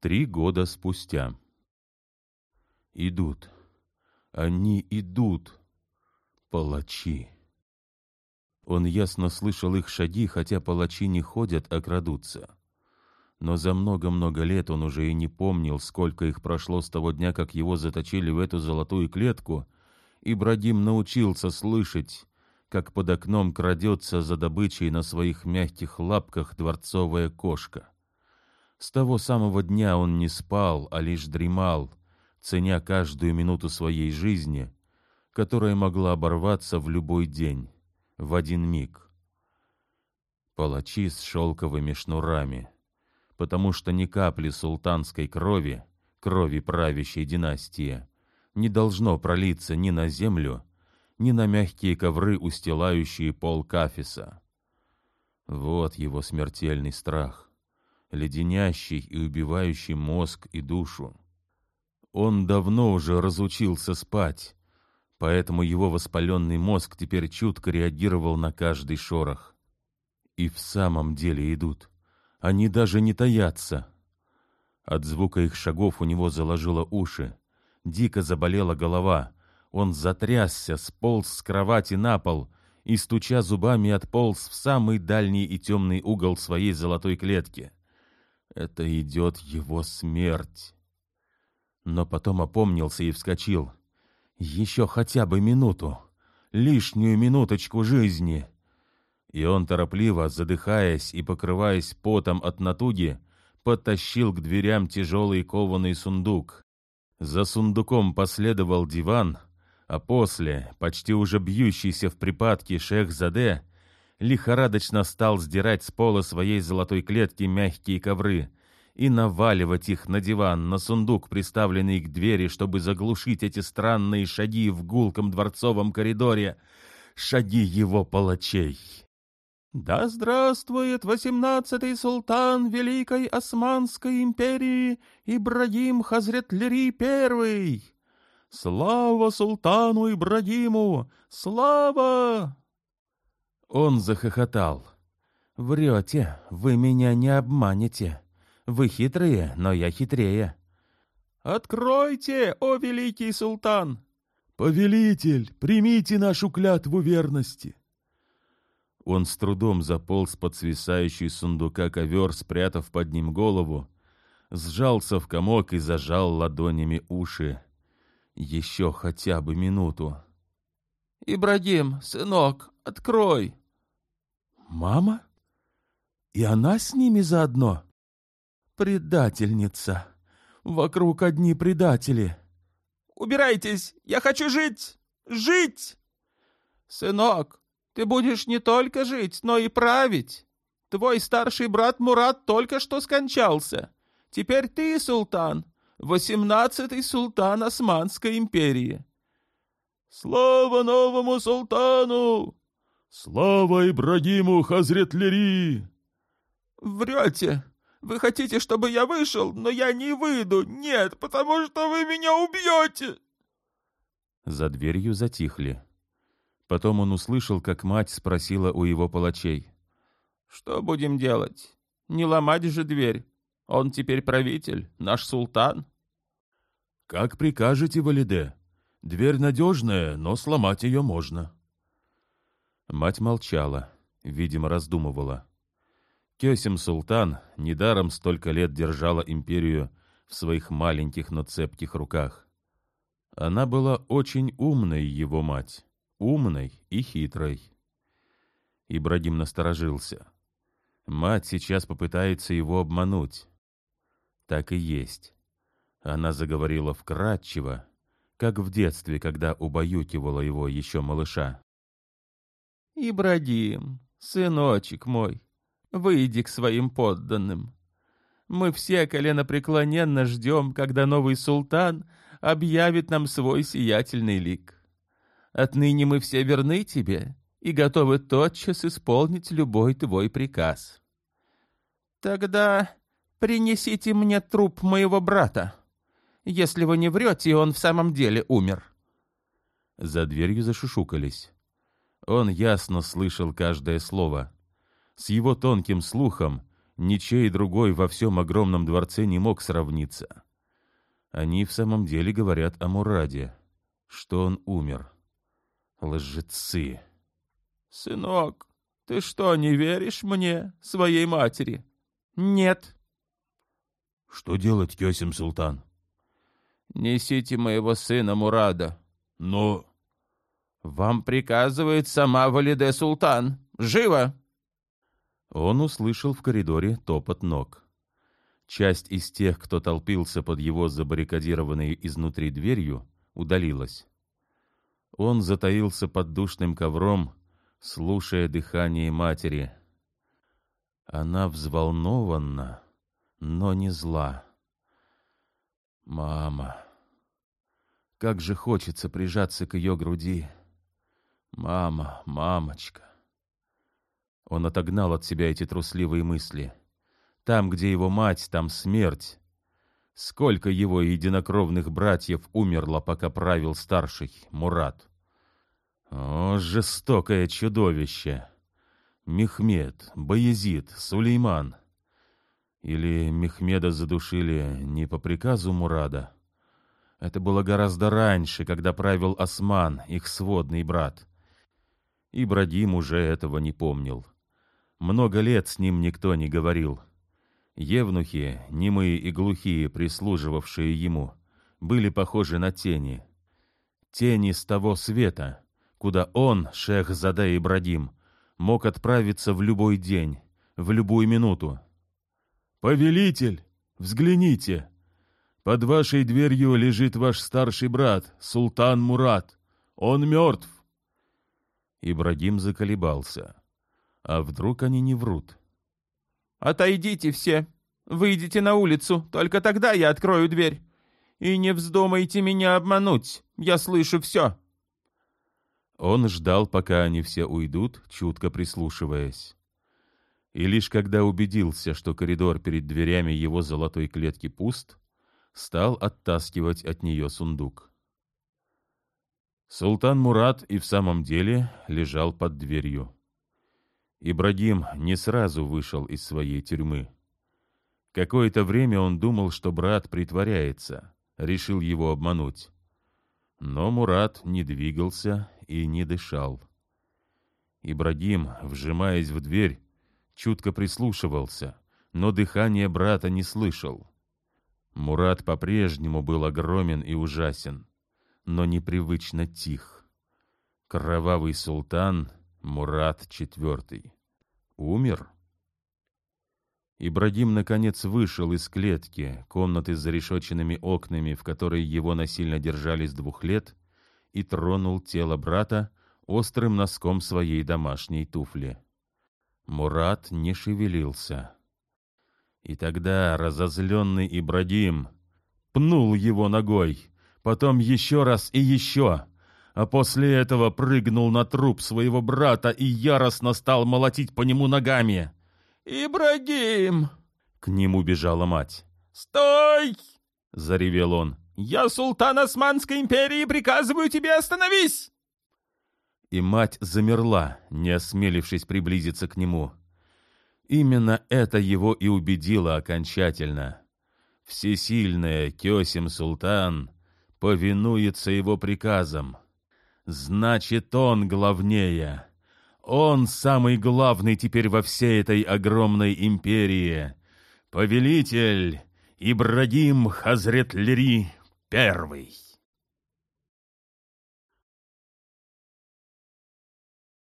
Три года спустя. Идут. Они идут. Палачи. Он ясно слышал их шаги, хотя палачи не ходят, а крадутся. Но за много-много лет он уже и не помнил, сколько их прошло с того дня, как его заточили в эту золотую клетку, и Бродим научился слышать, как под окном крадется за добычей на своих мягких лапках дворцовая кошка. С того самого дня он не спал, а лишь дремал, ценя каждую минуту своей жизни, которая могла оборваться в любой день, в один миг. Палачи с шелковыми шнурами, потому что ни капли султанской крови, крови правящей династии, не должно пролиться ни на землю, ни на мягкие ковры, устилающие пол кафеса. Вот его смертельный страх леденящий и убивающий мозг и душу. Он давно уже разучился спать, поэтому его воспаленный мозг теперь чутко реагировал на каждый шорох. И в самом деле идут. Они даже не таятся. От звука их шагов у него заложило уши. Дико заболела голова. Он затрясся, сполз с кровати на пол и, стуча зубами, отполз в самый дальний и темный угол своей золотой клетки. Это идет его смерть. Но потом опомнился и вскочил. Еще хотя бы минуту, лишнюю минуточку жизни. И он торопливо, задыхаясь и покрываясь потом от натуги, подтащил к дверям тяжелый кованый сундук. За сундуком последовал диван, а после, почти уже бьющийся в припадке шех Заде, лихорадочно стал сдирать с пола своей золотой клетки мягкие ковры и наваливать их на диван, на сундук, приставленный к двери, чтобы заглушить эти странные шаги в гулком дворцовом коридоре, шаги его палачей. «Да здравствует восемнадцатый султан Великой Османской империи Ибрагим Хазретлери Первый! Слава султану Ибрагиму! Слава!» Он захохотал. «Врете, вы меня не обманете. Вы хитрые, но я хитрее». «Откройте, о великий султан!» «Повелитель, примите нашу клятву верности!» Он с трудом заполз под свисающий сундука ковер, спрятав под ним голову, сжался в комок и зажал ладонями уши. Еще хотя бы минуту. «Ибрагим, сынок, открой!» «Мама? И она с ними заодно?» «Предательница! Вокруг одни предатели!» «Убирайтесь! Я хочу жить! Жить!» «Сынок, ты будешь не только жить, но и править. Твой старший брат Мурат только что скончался. Теперь ты, султан, восемнадцатый султан Османской империи. «Слава новому султану! Слава Ибрагиму Хазретлери!» «Врете! Вы хотите, чтобы я вышел, но я не выйду! Нет, потому что вы меня убьете!» За дверью затихли. Потом он услышал, как мать спросила у его палачей. «Что будем делать? Не ломать же дверь. Он теперь правитель, наш султан». «Как прикажете, Валиде. Дверь надежная, но сломать ее можно». Мать молчала, видимо, раздумывала. Кесим Султан недаром столько лет держала империю в своих маленьких, но цепких руках. Она была очень умной, его мать, умной и хитрой. Ибрагим насторожился. Мать сейчас попытается его обмануть. Так и есть. Она заговорила вкратчиво, как в детстве, когда убаюкивала его еще малыша. «Ибрагим, сыночек мой, выйди к своим подданным. Мы все коленопреклоненно ждем, когда новый султан объявит нам свой сиятельный лик. Отныне мы все верны тебе и готовы тотчас исполнить любой твой приказ. Тогда принесите мне труп моего брата, если вы не врете, он в самом деле умер. За дверью зашушукались. Он ясно слышал каждое слово. С его тонким слухом Ничей другой во всем огромном дворце не мог сравниться. Они в самом деле говорят о Мураде, что он умер. Лжецы. «Сынок, ты что, не веришь мне, своей матери?» «Нет». «Что делать, Кесим Султан?» «Несите моего сына Мурада». «Но...» «Вам приказывает сама Валиде Султан. Живо!» Он услышал в коридоре топот ног. Часть из тех, кто толпился под его забаррикадированной изнутри дверью, удалилась. Он затаился под душным ковром, слушая дыхание матери. Она взволнована, но не зла. Мама. Как же хочется прижаться к ее груди. Мама, мамочка. Он отогнал от себя эти трусливые мысли. Там, где его мать, там смерть. Сколько его единокровных братьев умерло, пока правил старший, Мурат. О, жестокое чудовище! Мехмед, Баязид, Сулейман. Или Мехмеда задушили не по приказу Мурада? Это было гораздо раньше, когда правил Осман, их сводный брат. Ибрагим уже этого не помнил. Много лет с ним никто не говорил. Евнухи, немые и глухие, прислуживавшие ему, были похожи на тени. Тени с того света, куда он, шех Зада Ибрагим, мог отправиться в любой день, в любую минуту. «Повелитель, взгляните! Под вашей дверью лежит ваш старший брат, султан Мурат. Он мертв!» Ибрагим заколебался. А вдруг они не врут? «Отойдите все! Выйдите на улицу, только тогда я открою дверь! И не вздумайте меня обмануть, я слышу все!» Он ждал, пока они все уйдут, чутко прислушиваясь. И лишь когда убедился, что коридор перед дверями его золотой клетки пуст, стал оттаскивать от нее сундук. Султан Мурат и в самом деле лежал под дверью. Ибрагим не сразу вышел из своей тюрьмы. Какое-то время он думал, что брат притворяется, решил его обмануть. Но Мурат не двигался и не дышал. Ибрагим, вжимаясь в дверь, чутко прислушивался, но дыхание брата не слышал. Мурат по-прежнему был огромен и ужасен, но непривычно тих. Кровавый султан Мурат IV. Умер? Ибрагим, наконец, вышел из клетки, комнаты с зарешоченными окнами, в которой его насильно держали с двух лет, и тронул тело брата острым носком своей домашней туфли. Мурат не шевелился. И тогда разозленный Ибрагим пнул его ногой, потом еще раз и еще, а после этого прыгнул на труп своего брата и яростно стал молотить по нему ногами. «Ибрагим!» — к нему бежала мать. «Стой!» — заревел он. «Я султан Османской империи приказываю тебе остановись!» И мать замерла, не осмелившись приблизиться к нему. Именно это его и убедило окончательно. Всесильная Кесим Султан повинуется его приказам. Значит, он главнее. Он самый главный теперь во всей этой огромной империи. Повелитель Ибрагим Хазрет Лери Первый.